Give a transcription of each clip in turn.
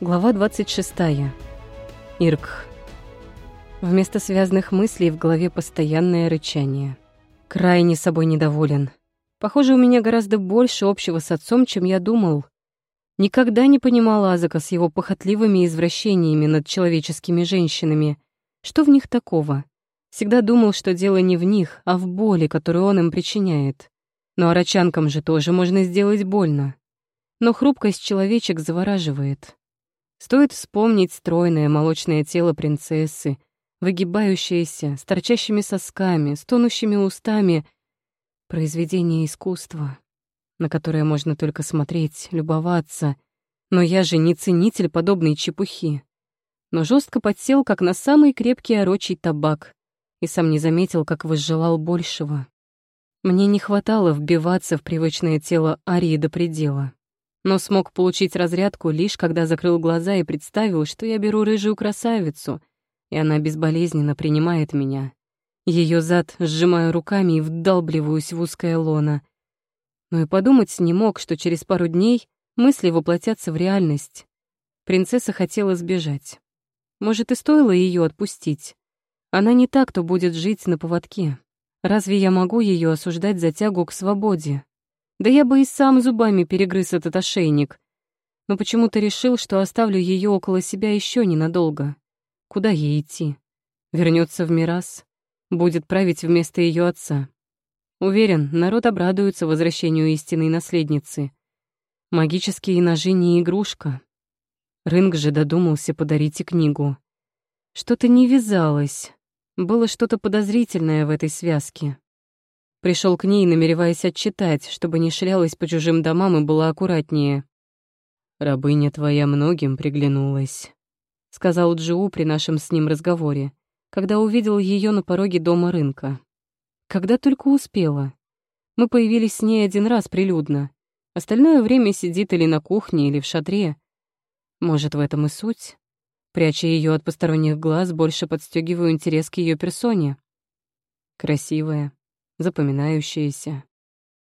Глава 26. Ирк. Вместо связанных мыслей в голове постоянное рычание. Крайне собой недоволен. Похоже, у меня гораздо больше общего с отцом, чем я думал. Никогда не понимал Азака с его похотливыми извращениями над человеческими женщинами. Что в них такого? Всегда думал, что дело не в них, а в боли, которую он им причиняет. Но арачанкам же тоже можно сделать больно. Но хрупкость человечек завораживает. Стоит вспомнить стройное молочное тело принцессы, выгибающееся, с торчащими сосками, стонущими устами. Произведение искусства, на которое можно только смотреть, любоваться. Но я же не ценитель подобной чепухи. Но жестко подсел, как на самый крепкий орочий табак, и сам не заметил, как возжелал большего. Мне не хватало вбиваться в привычное тело Арии до предела но смог получить разрядку лишь когда закрыл глаза и представил, что я беру рыжую красавицу, и она безболезненно принимает меня. Ее зад сжимаю руками и вдалбливаюсь в узкое лоно. Но и подумать не мог, что через пару дней мысли воплотятся в реальность. Принцесса хотела сбежать. Может, и стоило ее отпустить. Она не так, кто будет жить на поводке. Разве я могу ее осуждать за тягу к свободе? Да я бы и сам зубами перегрыз этот ошейник. Но почему-то решил, что оставлю ее около себя еще ненадолго. Куда ей идти? Вернется в Мирас, будет править вместо ее отца. Уверен, народ обрадуется возвращению истинной наследницы. Магические ножи не игрушка. Рынг же додумался подарить и книгу. Что-то не вязалось. Было что-то подозрительное в этой связке. Пришел к ней, намереваясь отчитать, чтобы не шлялась по чужим домам и была аккуратнее. «Рабыня твоя многим приглянулась», — сказал Джиу при нашем с ним разговоре, когда увидел ее на пороге дома рынка. Когда только успела. Мы появились с ней один раз прилюдно. Остальное время сидит или на кухне, или в шатре. Может, в этом и суть? Пряча ее от посторонних глаз, больше подстегиваю интерес к ее персоне. Красивая, запоминающаяся.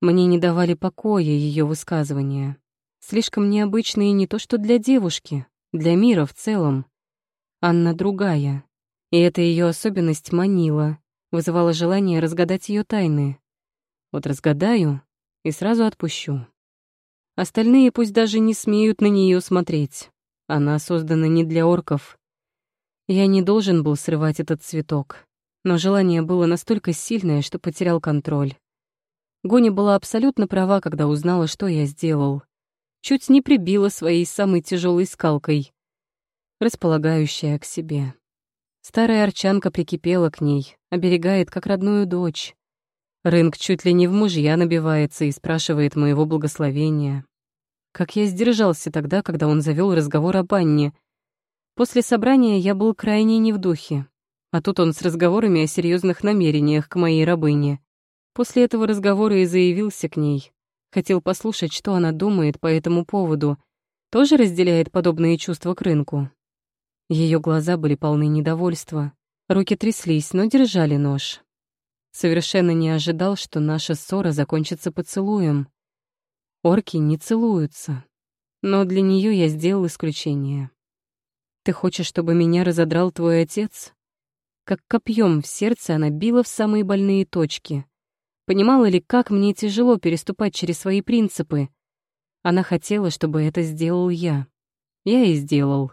Мне не давали покоя ее высказывания. Слишком необычные не то что для девушки, для мира в целом. Анна другая, и эта ее особенность манила, вызывала желание разгадать ее тайны. Вот разгадаю и сразу отпущу. Остальные пусть даже не смеют на нее смотреть. Она создана не для орков. Я не должен был срывать этот цветок но желание было настолько сильное, что потерял контроль. Гоня была абсолютно права, когда узнала, что я сделал. Чуть не прибила своей самой тяжелой скалкой, располагающая к себе. Старая арчанка прикипела к ней, оберегает как родную дочь. Рынг чуть ли не в мужья набивается и спрашивает моего благословения. Как я сдержался тогда, когда он завел разговор о банне. После собрания я был крайне не в духе. А тут он с разговорами о серьезных намерениях к моей рабыне. После этого разговора и заявился к ней. Хотел послушать, что она думает по этому поводу. Тоже разделяет подобные чувства к рынку. Ее глаза были полны недовольства. Руки тряслись, но держали нож. Совершенно не ожидал, что наша ссора закончится поцелуем. Орки не целуются. Но для нее я сделал исключение. «Ты хочешь, чтобы меня разодрал твой отец?» Как копьем в сердце она била в самые больные точки. Понимала ли, как мне тяжело переступать через свои принципы? Она хотела, чтобы это сделал я. Я и сделал.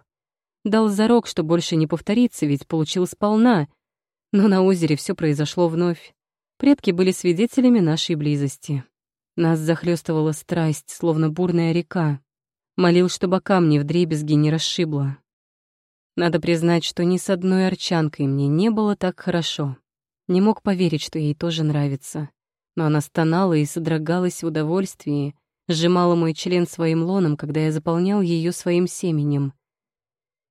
Дал зарок, что больше не повторится, ведь получил сполна. Но на озере все произошло вновь. Предки были свидетелями нашей близости. Нас захлестывала страсть, словно бурная река. Молил, чтобы камни вдребезги не расшибло. Надо признать, что ни с одной арчанкой мне не было так хорошо. Не мог поверить, что ей тоже нравится. Но она стонала и содрогалась в удовольствии, сжимала мой член своим лоном, когда я заполнял ее своим семенем.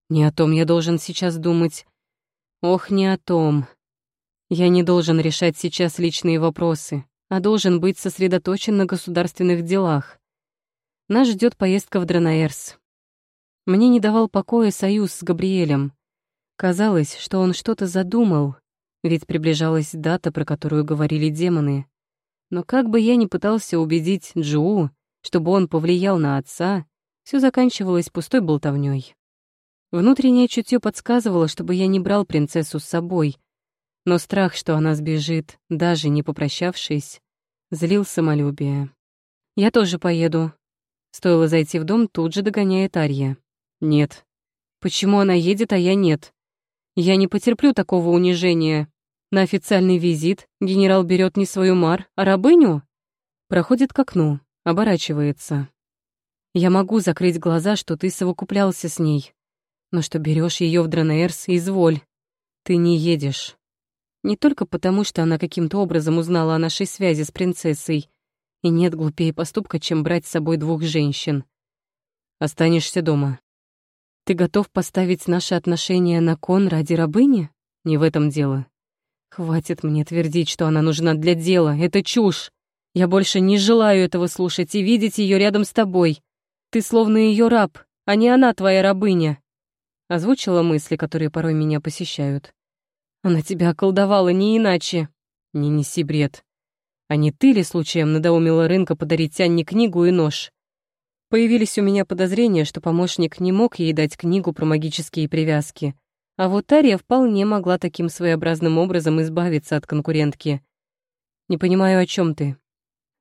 Не о том я должен сейчас думать. Ох, не о том. Я не должен решать сейчас личные вопросы, а должен быть сосредоточен на государственных делах. Нас ждет поездка в Дранаэрс. Мне не давал покоя союз с Габриэлем. Казалось, что он что-то задумал, ведь приближалась дата, про которую говорили демоны. Но как бы я ни пытался убедить Джуу, чтобы он повлиял на отца, все заканчивалось пустой болтовней. Внутреннее чутье подсказывало, чтобы я не брал принцессу с собой, но страх, что она сбежит, даже не попрощавшись, злил самолюбие. «Я тоже поеду». Стоило зайти в дом, тут же догоняет Арья. «Нет». «Почему она едет, а я нет?» «Я не потерплю такого унижения. На официальный визит генерал берет не свою мар, а рабыню?» Проходит к окну, оборачивается. «Я могу закрыть глаза, что ты совокуплялся с ней. Но что берешь ее в Дранерс, изволь. Ты не едешь». Не только потому, что она каким-то образом узнала о нашей связи с принцессой, и нет глупее поступка, чем брать с собой двух женщин. Останешься дома. Ты готов поставить наши отношения на кон ради рабыни? Не в этом дело. Хватит мне твердить, что она нужна для дела. Это чушь. Я больше не желаю этого слушать и видеть ее рядом с тобой. Ты словно ее раб, а не она твоя рабыня. Озвучила мысли, которые порой меня посещают. Она тебя околдовала не иначе. Не неси бред. А не ты ли случаем надоумила рынка подарить Анне книгу и нож? Появились у меня подозрения, что помощник не мог ей дать книгу про магические привязки. А вот Тария вполне могла таким своеобразным образом избавиться от конкурентки. Не понимаю, о чем ты.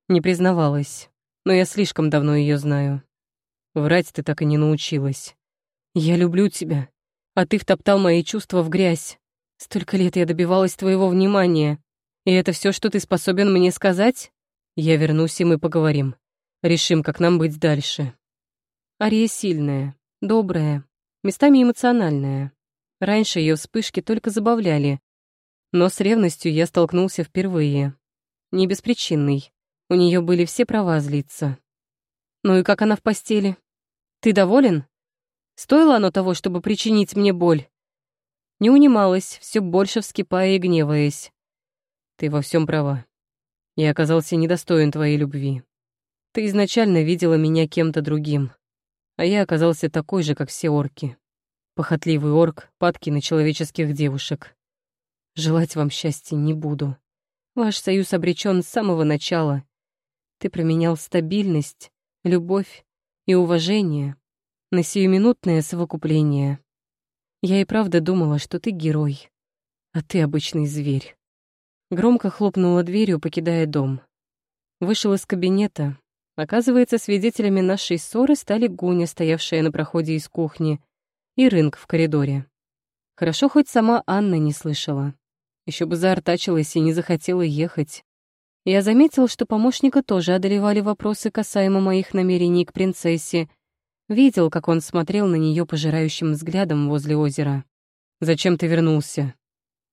Не признавалась, но я слишком давно ее знаю. Врать ты так и не научилась. Я люблю тебя, а ты втоптал мои чувства в грязь. Столько лет я добивалась твоего внимания. И это все, что ты способен мне сказать? Я вернусь, и мы поговорим. Решим, как нам быть дальше. Ария сильная, добрая, местами эмоциональная. Раньше ее вспышки только забавляли. Но с ревностью я столкнулся впервые. Не беспричинный. У нее были все права злиться. Ну и как она в постели? Ты доволен? Стоило оно того, чтобы причинить мне боль? не унималась, все больше вскипая и гневаясь. «Ты во всем права. Я оказался недостоин твоей любви. Ты изначально видела меня кем-то другим, а я оказался такой же, как все орки. Похотливый орк, падки на человеческих девушек. Желать вам счастья не буду. Ваш союз обречен с самого начала. Ты променял стабильность, любовь и уважение на сиюминутное совокупление. Я и правда думала, что ты герой, а ты обычный зверь. Громко хлопнула дверью, покидая дом. Вышел из кабинета. Оказывается, свидетелями нашей ссоры стали Гуня, стоявшая на проходе из кухни, и Рынг в коридоре. Хорошо, хоть сама Анна не слышала. Еще бы заортачилась и не захотела ехать. Я заметил, что помощника тоже одолевали вопросы касаемо моих намерений к принцессе, Видел, как он смотрел на нее пожирающим взглядом возле озера. «Зачем ты вернулся?»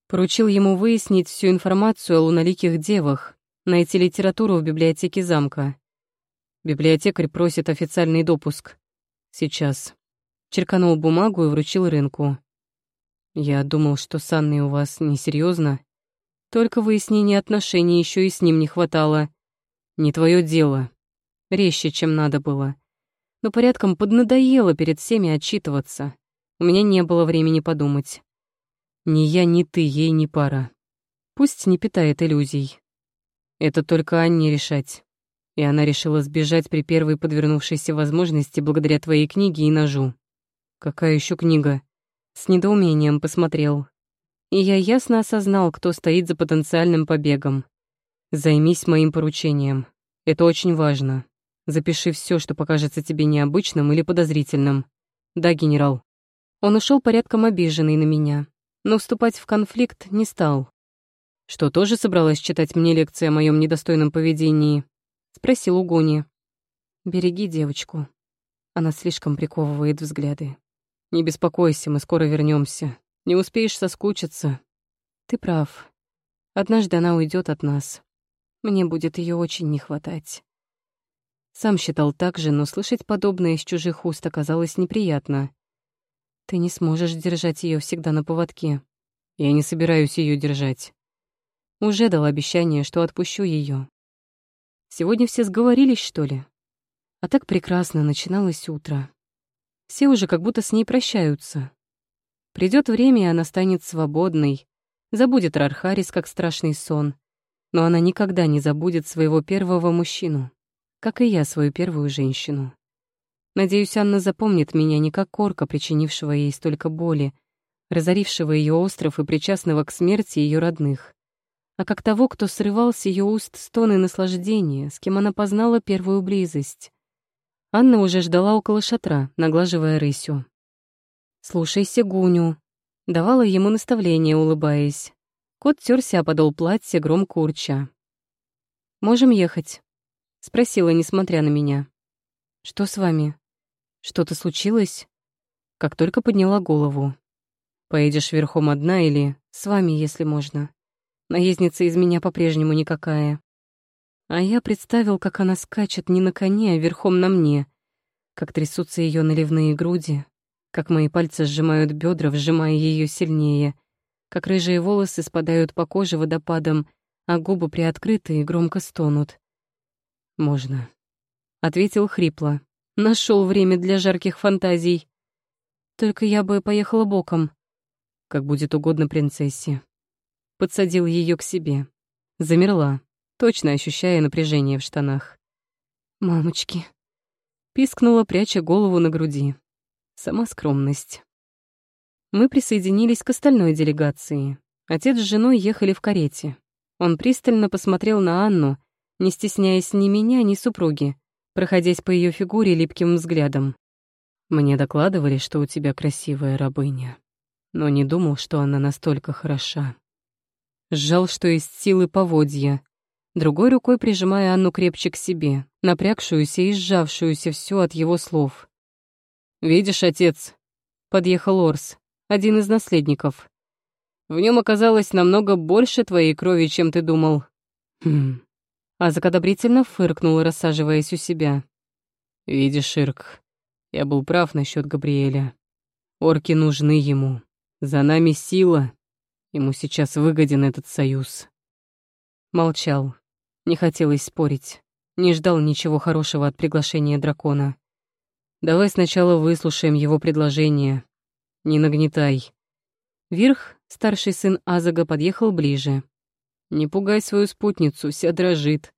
Поручил ему выяснить всю информацию о луноликих девах, найти литературу в библиотеке замка. Библиотекарь просит официальный допуск. Сейчас. Черканул бумагу и вручил рынку. Я думал, что с Анной у вас несерьезно. Только выяснения отношений еще и с ним не хватало. Не твое дело. Резче, чем надо было но порядком поднадоело перед всеми отчитываться. У меня не было времени подумать. Ни я, ни ты ей не пара. Пусть не питает иллюзий. Это только Анне решать. И она решила сбежать при первой подвернувшейся возможности благодаря твоей книге и ножу. Какая еще книга? С недоумением посмотрел. И я ясно осознал, кто стоит за потенциальным побегом. Займись моим поручением. Это очень важно. Запиши все, что покажется тебе необычным или подозрительным. Да, генерал. Он ушел порядком обиженный на меня, но вступать в конфликт не стал. Что, тоже собралась читать мне лекции о моем недостойном поведении? Спросил у Гони. Береги девочку. Она слишком приковывает взгляды. Не беспокойся, мы скоро вернемся. Не успеешь соскучиться. Ты прав. Однажды она уйдет от нас. Мне будет ее очень не хватать. Сам считал так же, но слышать подобное из чужих уст оказалось неприятно. Ты не сможешь держать ее всегда на поводке. Я не собираюсь ее держать. Уже дал обещание, что отпущу ее. Сегодня все сговорились, что ли? А так прекрасно начиналось утро. Все уже как будто с ней прощаются. Придет время, и она станет свободной, забудет Рархарис как страшный сон, но она никогда не забудет своего первого мужчину как и я свою первую женщину. Надеюсь, Анна запомнит меня не как корка, причинившего ей столько боли, разорившего ее остров и причастного к смерти ее родных, а как того, кто срывал с ее уст стоны наслаждения, с кем она познала первую близость. Анна уже ждала около шатра, наглаживая рысью. «Слушайся Гуню», — давала ему наставление, улыбаясь. Кот терся о подол платья, громко урча. «Можем ехать?» — спросила, несмотря на меня. «Что с вами? Что-то случилось?» Как только подняла голову. «Поедешь верхом одна или с вами, если можно?» Наездница из меня по-прежнему никакая. А я представил, как она скачет не на коне, а верхом на мне, как трясутся ее наливные груди, как мои пальцы сжимают бедра, вжимая ее сильнее, как рыжие волосы спадают по коже водопадом, а губы приоткрыты и громко стонут. «Можно», — ответил хрипло. Нашел время для жарких фантазий. Только я бы поехала боком. Как будет угодно принцессе. Подсадил ее к себе. Замерла, точно ощущая напряжение в штанах. «Мамочки!» Пискнула, пряча голову на груди. Сама скромность. Мы присоединились к остальной делегации. Отец с женой ехали в карете. Он пристально посмотрел на Анну, не стесняясь ни меня, ни супруги, проходясь по ее фигуре липким взглядом. «Мне докладывали, что у тебя красивая рабыня, но не думал, что она настолько хороша». Сжал, что есть силы поводья, другой рукой прижимая Анну крепче к себе, напрягшуюся и сжавшуюся все от его слов. «Видишь, отец?» — подъехал Орс, один из наследников. «В нем оказалось намного больше твоей крови, чем ты думал». «Хм...» Азак одобрительно фыркнул, рассаживаясь у себя. «Видишь, Ирк, я был прав насчет Габриэля. Орки нужны ему. За нами сила. Ему сейчас выгоден этот союз». Молчал. Не хотелось спорить. Не ждал ничего хорошего от приглашения дракона. Давай сначала выслушаем его предложение. Не нагнетай. Вирх, старший сын Азага, подъехал ближе. Не пугай свою спутницу, вся дрожит.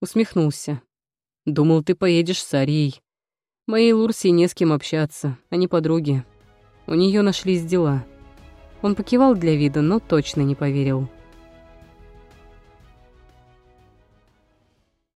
Усмехнулся. Думал, ты поедешь с Арией. Моей Лурсии не с кем общаться, они подруги. У нее нашлись дела. Он покивал для вида, но точно не поверил.